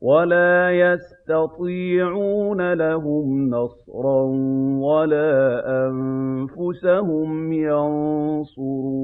وَلَا يَسْتَطِيعُونَ لَهُمْ نَصْرًا وَلَا أَنفُسَهُمْ يَنصُرُونَ